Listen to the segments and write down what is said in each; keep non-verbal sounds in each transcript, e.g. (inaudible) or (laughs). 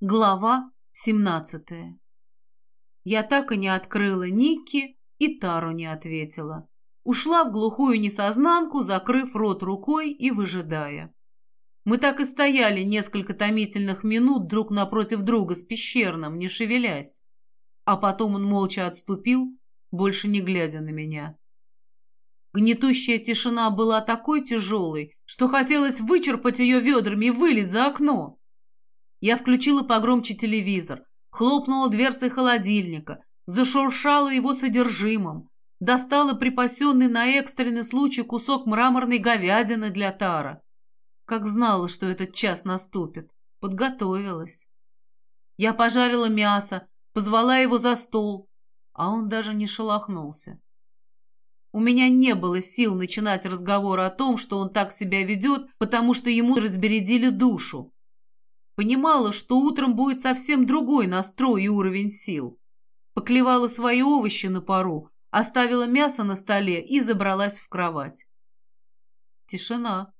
Глава 17 Я так и не открыла Никки и Тару не ответила. Ушла в глухую несознанку, закрыв рот рукой и выжидая. Мы так и стояли несколько томительных минут друг напротив друга с пещерным, не шевелясь. А потом он молча отступил, больше не глядя на меня. Гнетущая тишина была такой тяжелой, что хотелось вычерпать ее ведрами и вылить за окно. Я включила погромче телевизор, хлопнула дверцей холодильника, зашуршала его содержимым, достала припасенный на экстренный случай кусок мраморной говядины для Тара. Как знала, что этот час наступит. Подготовилась. Я пожарила мясо, позвала его за стол, а он даже не шелохнулся. У меня не было сил начинать разговор о том, что он так себя ведет, потому что ему разбередили душу. Понимала, что утром будет совсем другой настрой и уровень сил. Поклевала свои овощи на пару, оставила мясо на столе и забралась в кровать. Тишина.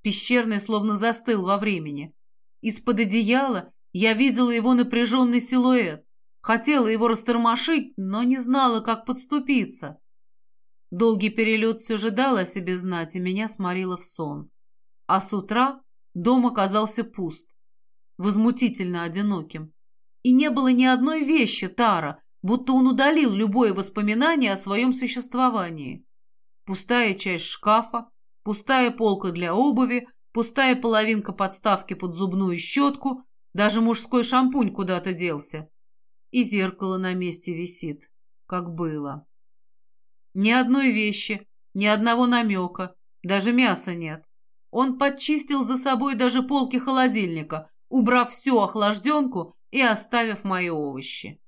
Пещерный словно застыл во времени. Из-под одеяла я видела его напряженный силуэт. Хотела его растормошить, но не знала, как подступиться. Долгий перелет все же дал о себе знать, и меня сморило в сон. А с утра дом оказался пуст возмутительно одиноким. И не было ни одной вещи Тара, будто он удалил любое воспоминание о своем существовании. Пустая часть шкафа, пустая полка для обуви, пустая половинка подставки под зубную щетку, даже мужской шампунь куда-то делся. И зеркало на месте висит, как было. Ни одной вещи, ни одного намека, даже мяса нет. Он подчистил за собой даже полки холодильника, убрав всю охлажденку и оставив мои овощи.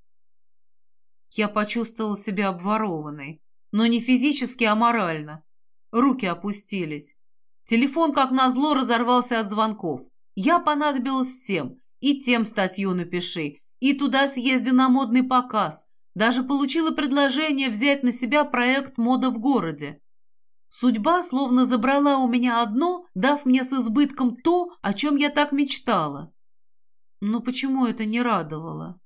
Я почувствовала себя обворованной, но не физически, а морально. Руки опустились. Телефон, как назло, разорвался от звонков. Я понадобилась всем. И тем статью напиши, и туда съезди на модный показ. Даже получила предложение взять на себя проект «Мода в городе». Судьба словно забрала у меня одно, дав мне с избытком то, о чем я так мечтала. Но почему это не радовало?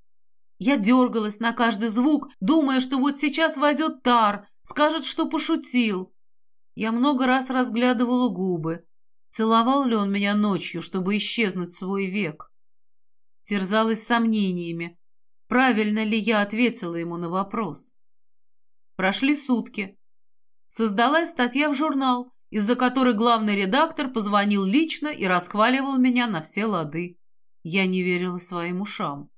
Я дергалась на каждый звук, думая, что вот сейчас войдет Тар, скажет, что пошутил. Я много раз разглядывала губы. Целовал ли он меня ночью, чтобы исчезнуть свой век? Терзалась сомнениями, правильно ли я ответила ему на вопрос. Прошли сутки. Создалась статья в журнал, из-за которой главный редактор позвонил лично и расхваливал меня на все лады. Я не верила своим ушам.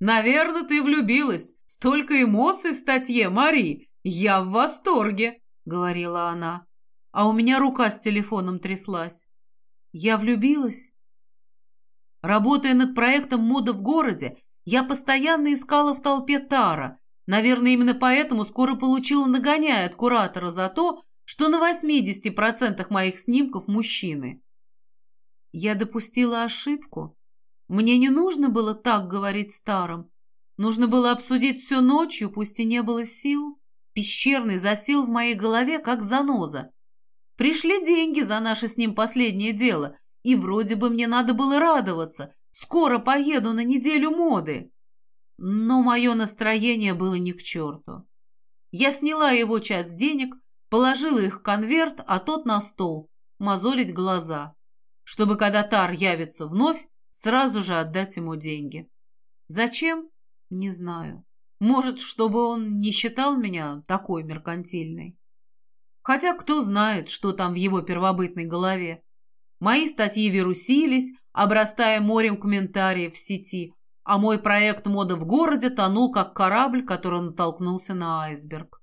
«Наверное, ты влюбилась. Столько эмоций в статье, Мари. Я в восторге», — говорила она. А у меня рука с телефоном тряслась. Я влюбилась. Работая над проектом «Мода в городе», я постоянно искала в толпе Тара. Наверное, именно поэтому скоро получила нагоняя от куратора за то, что на 80% моих снимков мужчины. Я допустила ошибку мне не нужно было так говорить старым. Нужно было обсудить все ночью, пусть и не было сил. Пещерный засел в моей голове, как заноза. Пришли деньги за наше с ним последнее дело, и вроде бы мне надо было радоваться. Скоро поеду на неделю моды. Но мое настроение было ни к черту. Я сняла его часть денег, положила их в конверт, а тот на стол, мозолить глаза, чтобы, когда Тар явится вновь, Сразу же отдать ему деньги. Зачем? Не знаю. Может, чтобы он не считал меня такой меркантильной. Хотя кто знает, что там в его первобытной голове. Мои статьи вирусились, обрастая морем комментариев в сети, а мой проект «Мода в городе» тонул, как корабль, который натолкнулся на айсберг.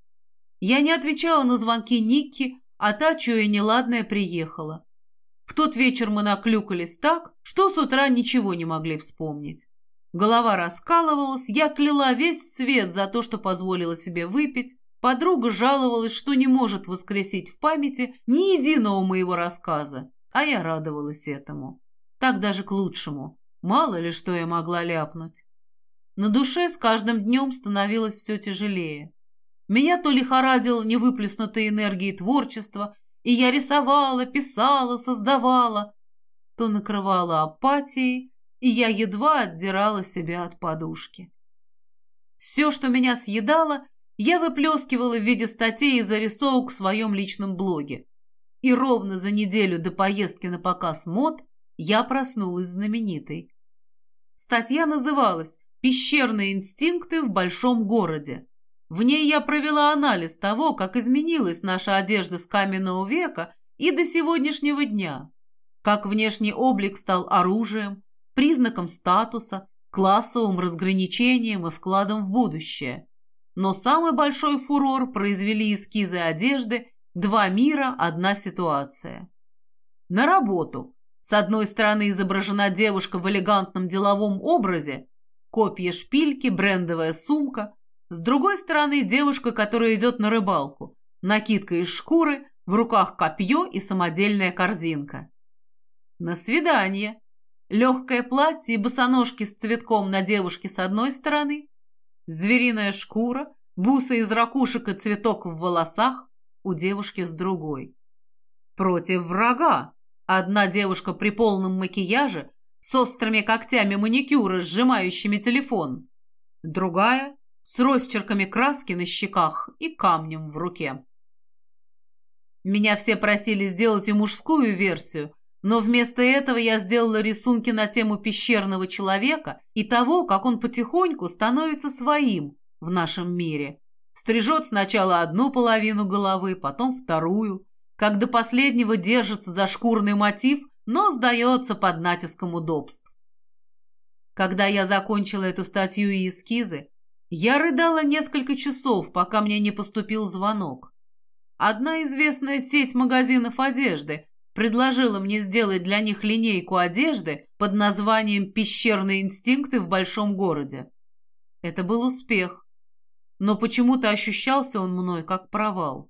Я не отвечала на звонки Никки, а та, чуя неладное, приехала. Тот вечер мы наклюкались так, что с утра ничего не могли вспомнить. Голова раскалывалась, я кляла весь свет за то, что позволила себе выпить. Подруга жаловалась, что не может воскресить в памяти ни единого моего рассказа, а я радовалась этому. Так даже к лучшему. Мало ли, что я могла ляпнуть. На душе с каждым днем становилось все тяжелее. Меня то лихорадило невыплеснутой энергией творчества, и я рисовала, писала, создавала, то накрывала апатией, и я едва отдирала себя от подушки. Все, что меня съедало, я выплескивала в виде статей и зарисовок в своем личном блоге. И ровно за неделю до поездки на показ мод я проснулась знаменитой. Статья называлась «Пещерные инстинкты в большом городе». В ней я провела анализ того, как изменилась наша одежда с каменного века и до сегодняшнего дня, как внешний облик стал оружием, признаком статуса, классовым разграничением и вкладом в будущее. Но самый большой фурор произвели эскизы одежды «Два мира, одна ситуация». На работу. С одной стороны изображена девушка в элегантном деловом образе, копья шпильки, брендовая сумка. С другой стороны девушка, которая идет на рыбалку, накидка из шкуры, в руках копье и самодельная корзинка. На свидание. Легкое платье и босоножки с цветком на девушке с одной стороны, звериная шкура, бусы из ракушек и цветок в волосах у девушки с другой. Против врага. Одна девушка при полном макияже с острыми когтями маникюра, сжимающими телефон. Другая с росчерками краски на щеках и камнем в руке. Меня все просили сделать и мужскую версию, но вместо этого я сделала рисунки на тему пещерного человека и того, как он потихоньку становится своим в нашем мире. Стрижет сначала одну половину головы, потом вторую, как до последнего держится за шкурный мотив, но сдается под натиском удобств. Когда я закончила эту статью и эскизы, я рыдала несколько часов, пока мне не поступил звонок. Одна известная сеть магазинов одежды предложила мне сделать для них линейку одежды под названием «Пещерные инстинкты в большом городе». Это был успех, но почему-то ощущался он мной как провал.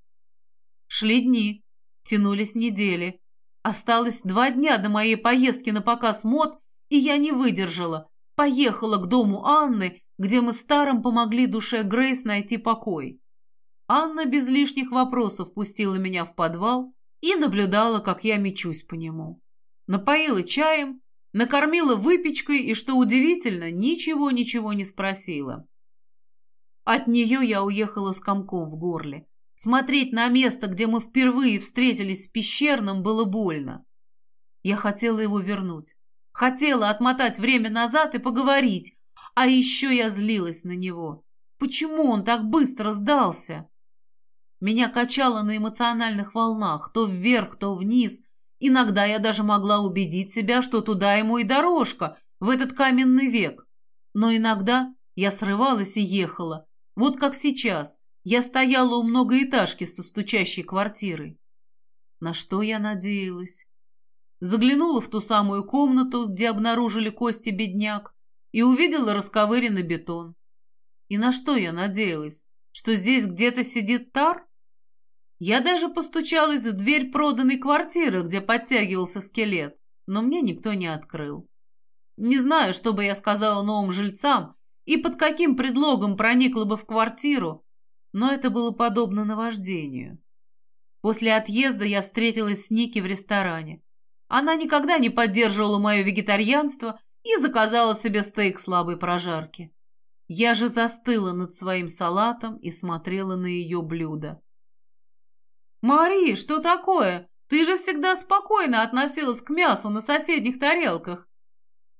Шли дни, тянулись недели. Осталось два дня до моей поездки на показ мод, и я не выдержала. Поехала к дому Анны, где мы старым помогли душе Грейс найти покой. Анна без лишних вопросов пустила меня в подвал и наблюдала, как я мечусь по нему. Напоила чаем, накормила выпечкой и, что удивительно, ничего-ничего не спросила. От нее я уехала с комком в горле. Смотреть на место, где мы впервые встретились с пещерным, было больно. Я хотела его вернуть. Хотела отмотать время назад и поговорить. А еще я злилась на него. Почему он так быстро сдался? Меня качало на эмоциональных волнах, то вверх, то вниз. Иногда я даже могла убедить себя, что туда ему и дорожка, в этот каменный век. Но иногда я срывалась и ехала. Вот как сейчас. Я стояла у многоэтажки со стучащей квартирой. На что я надеялась? Заглянула в ту самую комнату, где обнаружили кости бедняк, и увидела расковыренный бетон. И на что я надеялась? Что здесь где-то сидит Тар? Я даже постучалась в дверь проданной квартиры, где подтягивался скелет, но мне никто не открыл. Не знаю, что бы я сказала новым жильцам и под каким предлогом проникла бы в квартиру, но это было подобно наваждению. После отъезда я встретилась с Ники в ресторане. Она никогда не поддерживала мое вегетарианство и заказала себе стейк слабой прожарки. Я же застыла над своим салатом и смотрела на ее блюдо. «Мари, что такое? Ты же всегда спокойно относилась к мясу на соседних тарелках».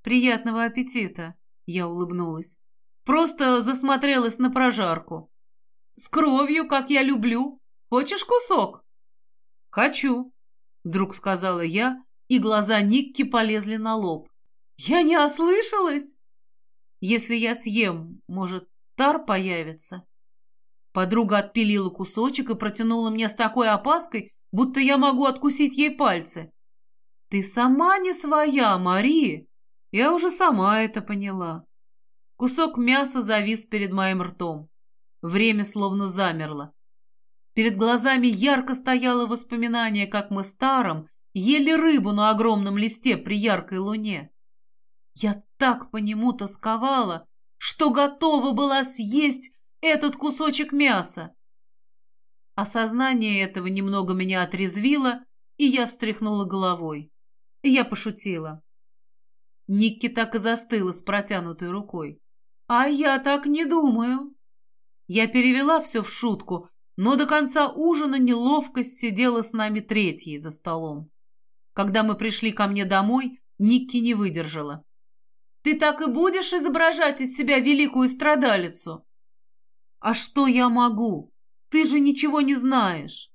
«Приятного аппетита», — я улыбнулась. «Просто засмотрелась на прожарку». «С кровью, как я люблю. Хочешь кусок?» «Хочу», — вдруг сказала я, и глаза Никки полезли на лоб. «Я не ослышалась?» «Если я съем, может, тар появится?» Подруга отпилила кусочек и протянула мне с такой опаской, будто я могу откусить ей пальцы. «Ты сама не своя, Мари!» Я уже сама это поняла. Кусок мяса завис перед моим ртом. Время словно замерло. Перед глазами ярко стояло воспоминание, как мы старом ели рыбу на огромном листе при яркой луне. Я так по нему тосковала, что готова была съесть этот кусочек мяса. Осознание этого немного меня отрезвило, и я встряхнула головой. Я пошутила. Никки так и застыла с протянутой рукой. «А я так не думаю». Я перевела все в шутку, но до конца ужина неловкость сидела с нами третьей за столом. Когда мы пришли ко мне домой, Никки не выдержала. «Ты так и будешь изображать из себя великую страдалицу?» «А что я могу? Ты же ничего не знаешь».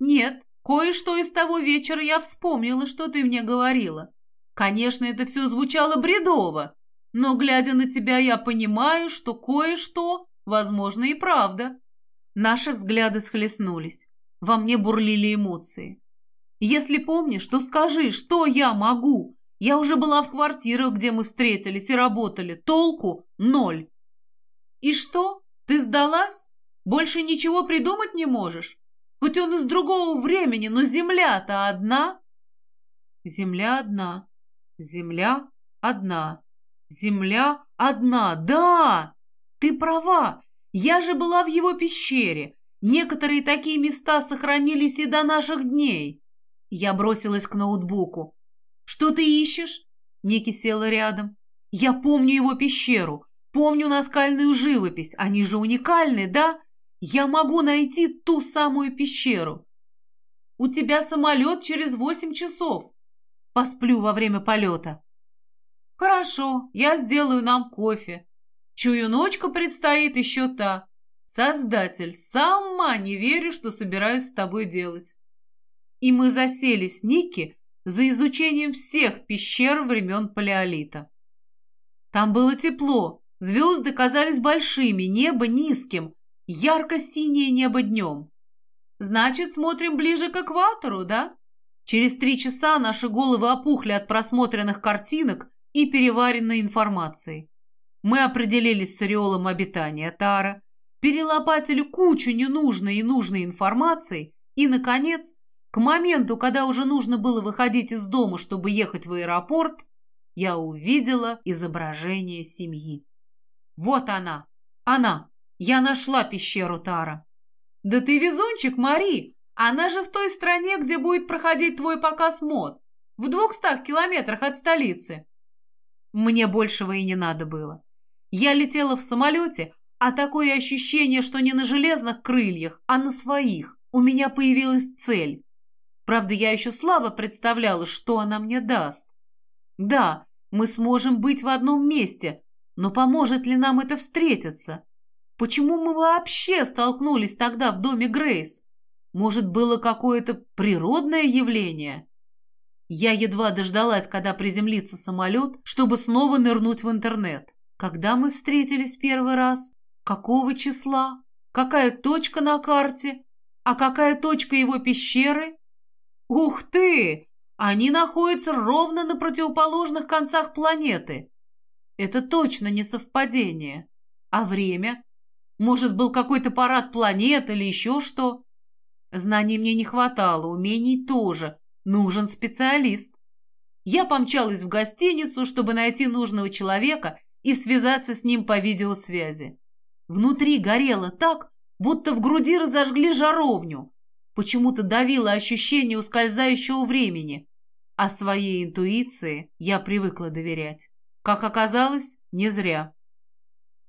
«Нет, кое-что из того вечера я вспомнила, что ты мне говорила. Конечно, это все звучало бредово, но, глядя на тебя, я понимаю, что кое-что, возможно, и правда». Наши взгляды схлестнулись. Во мне бурлили эмоции. «Если помнишь, то скажи, что я могу? Я уже была в квартирах, где мы встретились и работали. Толку – ноль». «И что? Ты сдалась? Больше ничего придумать не можешь? Хоть он из другого времени, но земля-то одна». «Земля одна. Земля одна. Земля одна. Да! Ты права. Я же была в его пещере. Некоторые такие места сохранились и до наших дней. Я бросилась к ноутбуку. «Что ты ищешь?» Ники села рядом. «Я помню его пещеру. Помню наскальную живопись. Они же уникальны, да? Я могу найти ту самую пещеру. У тебя самолет через восемь часов. Посплю во время полета. Хорошо, я сделаю нам кофе. Чую, ночка предстоит еще та. Создатель, сама не верю, что собираюсь с тобой делать. И мы засели с Ники за изучением всех пещер времен Палеолита. Там было тепло, звезды казались большими, небо низким, ярко-синее небо днем. Значит, смотрим ближе к экватору, да? Через три часа наши головы опухли от просмотренных картинок и переваренной информации. Мы определились с ореолом обитания Тара, перелопатили кучу ненужной и нужной информации и, наконец, к моменту, когда уже нужно было выходить из дома, чтобы ехать в аэропорт, я увидела изображение семьи. Вот она, она, я нашла пещеру Тара. Да ты везунчик, Мари, она же в той стране, где будет проходить твой показ мод, в двухстах километрах от столицы. Мне большего и не надо было. Я летела в самолете, а такое ощущение, что не на железных крыльях, а на своих. У меня появилась цель. Правда, я еще слабо представляла, что она мне даст. Да, мы сможем быть в одном месте, но поможет ли нам это встретиться? Почему мы вообще столкнулись тогда в доме Грейс? Может, было какое-то природное явление? Я едва дождалась, когда приземлится самолет, чтобы снова нырнуть в интернет. Когда мы встретились первый раз? Какого числа? Какая точка на карте? А какая точка его пещеры? Ух ты! Они находятся ровно на противоположных концах планеты. Это точно не совпадение. А время? Может, был какой-то парад планет или еще что? Знаний мне не хватало, умений тоже. Нужен специалист. Я помчалась в гостиницу, чтобы найти нужного человека и связаться с ним по видеосвязи. Внутри горело так, будто в груди разожгли жаровню. Почему-то давило ощущение ускользающего времени. А своей интуиции я привыкла доверять. Как оказалось, не зря.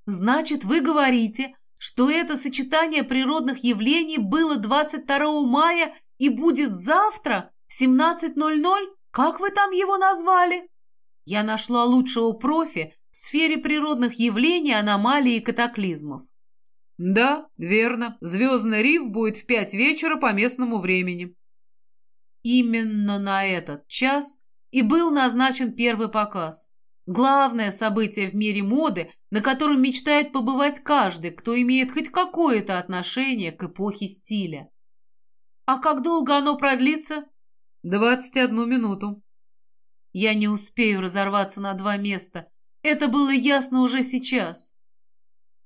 «Значит, вы говорите, что это сочетание природных явлений было 22 мая и будет завтра в 17.00? Как вы там его назвали? Я нашла лучшего профи в сфере природных явлений, аномалий и катаклизмов. Да, верно. Звездный риф будет в пять вечера по местному времени. Именно на этот час и был назначен первый показ. Главное событие в мире моды, на котором мечтает побывать каждый, кто имеет хоть какое-то отношение к эпохе стиля. А как долго оно продлится? Двадцать одну минуту. Я не успею разорваться на два места. Это было ясно уже сейчас.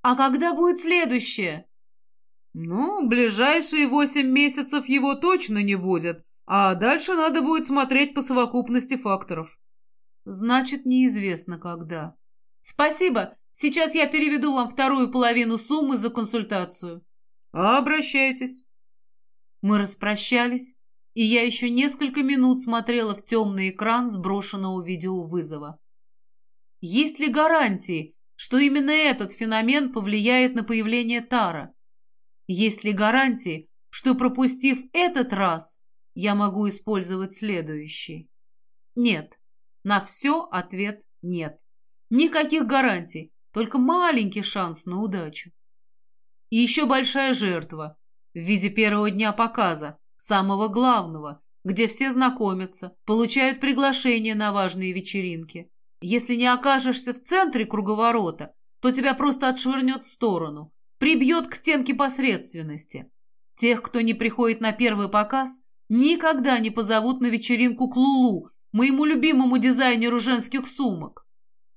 А когда будет следующее? Ну, ближайшие восемь месяцев его точно не будет, а дальше надо будет смотреть по совокупности факторов. Значит, неизвестно когда. Спасибо. Сейчас я переведу вам вторую половину суммы за консультацию. Обращайтесь. Мы распрощались, и я еще несколько минут смотрела в темный экран сброшенного видеовызова. Есть ли гарантии, что именно этот феномен повлияет на появление Тара? Есть ли гарантии, что пропустив этот раз, я могу использовать следующий? Нет. На все ответ нет. Никаких гарантий, только маленький шанс на удачу. И еще большая жертва в виде первого дня показа, самого главного, где все знакомятся, получают приглашение на важные вечеринки. Если не окажешься в центре круговорота, то тебя просто отшвырнет в сторону, прибьет к стенке посредственности. Тех, кто не приходит на первый показ, никогда не позовут на вечеринку к Лулу, моему любимому дизайнеру женских сумок.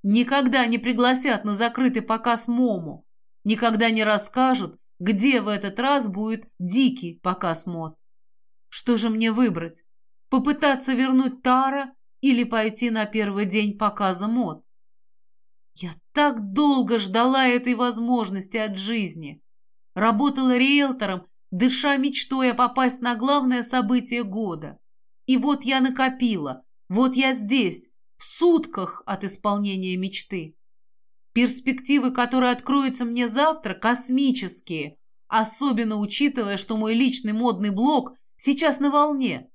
Никогда не пригласят на закрытый показ Мому. Никогда не расскажут, где в этот раз будет дикий показ мод. Что же мне выбрать? Попытаться вернуть Тара или пойти на первый день показа мод? Я так долго ждала этой возможности от жизни. Работала риэлтором, дыша мечтой попасть на главное событие года. И вот я накопила, вот я здесь, в сутках от исполнения мечты. Перспективы, которые откроются мне завтра, космические, особенно учитывая, что мой личный модный блог сейчас на волне.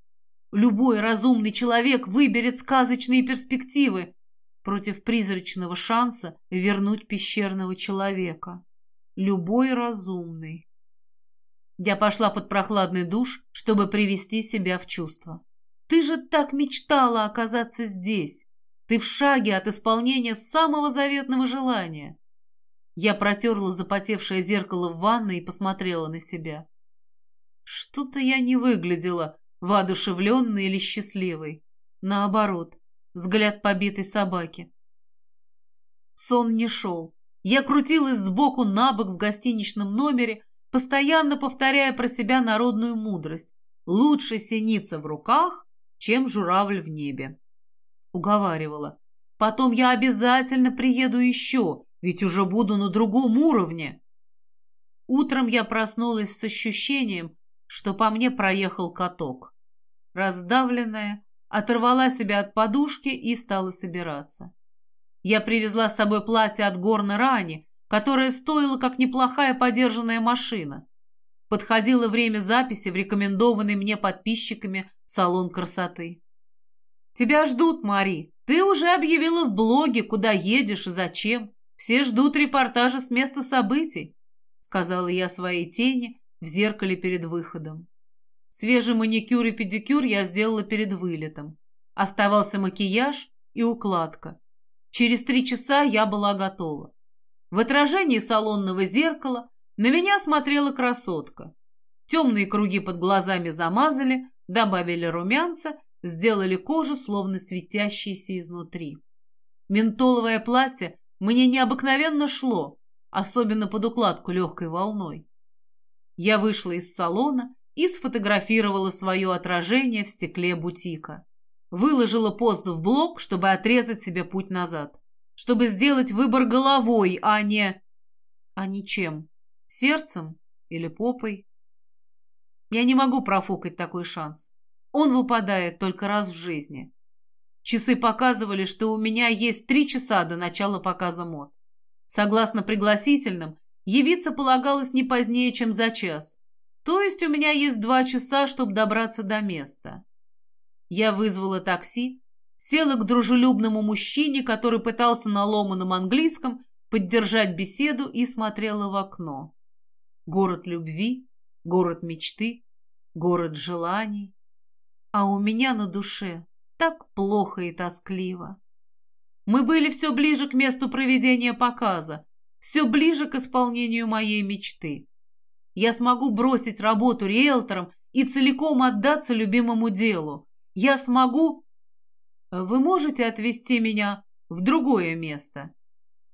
Любой разумный человек выберет сказочные перспективы против призрачного шанса вернуть пещерного человека. Любой разумный. Я пошла под прохладный душ, чтобы привести себя в чувство. Ты же так мечтала оказаться здесь. Ты в шаге от исполнения самого заветного желания. Я протерла запотевшее зеркало в ванной и посмотрела на себя. Что-то я не выглядела воодушевленной или счастливой. Наоборот, взгляд побитой собаки. Сон не шел. Я крутилась сбоку на бок в гостиничном номере, постоянно повторяя про себя народную мудрость. Лучше синица в руках, чем журавль в небе. Уговаривала. Потом я обязательно приеду еще, ведь уже буду на другом уровне. Утром я проснулась с ощущением, что по мне проехал каток. Раздавленная, оторвала себя от подушки и стала собираться. Я привезла с собой платье от горной рани, которое стоило как неплохая подержанная машина. Подходило время записи в рекомендованный мне подписчиками салон красоты. «Тебя ждут, Мари. Ты уже объявила в блоге, куда едешь и зачем. Все ждут репортажа с места событий», — сказала я своей тени, в зеркале перед выходом. Свежий маникюр и педикюр я сделала перед вылетом. Оставался макияж и укладка. Через три часа я была готова. В отражении салонного зеркала на меня смотрела красотка. Темные круги под глазами замазали, добавили румянца, сделали кожу словно светящейся изнутри. Ментоловое платье мне необыкновенно шло, особенно под укладку легкой волной. Я вышла из салона и сфотографировала свое отражение в стекле бутика. Выложила пост в блог, чтобы отрезать себе путь назад. Чтобы сделать выбор головой, а не... А не чем? Сердцем или попой? Я не могу профукать такой шанс. Он выпадает только раз в жизни. Часы показывали, что у меня есть три часа до начала показа мод. Согласно пригласительным, Явиться полагалось не позднее, чем за час. То есть у меня есть два часа, чтобы добраться до места. Я вызвала такси, села к дружелюбному мужчине, который пытался на ломаном английском поддержать беседу и смотрела в окно. Город любви, город мечты, город желаний. А у меня на душе так плохо и тоскливо. Мы были все ближе к месту проведения показа, все ближе к исполнению моей мечты. Я смогу бросить работу риэлтором и целиком отдаться любимому делу. Я смогу... Вы можете отвезти меня в другое место?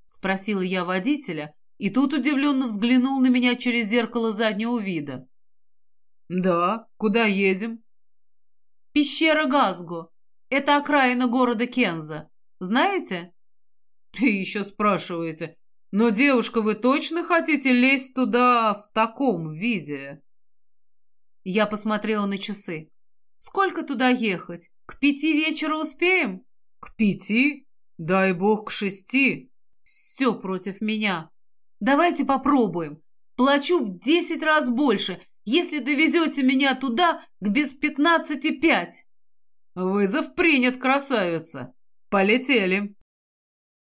Спросила я водителя, и тут удивленно взглянул на меня через зеркало заднего вида. «Да, куда едем?» «Пещера Газго. Это окраина города Кенза. Знаете?» (laughs) «Ты еще спрашиваете, но, девушка, вы точно хотите лезть туда в таком виде? Я посмотрела на часы. Сколько туда ехать? К пяти вечера успеем? К пяти? Дай бог к шести. Все против меня. Давайте попробуем. Плачу в десять раз больше, если довезете меня туда к без пятнадцати пять. Вызов принят, красавица. Полетели.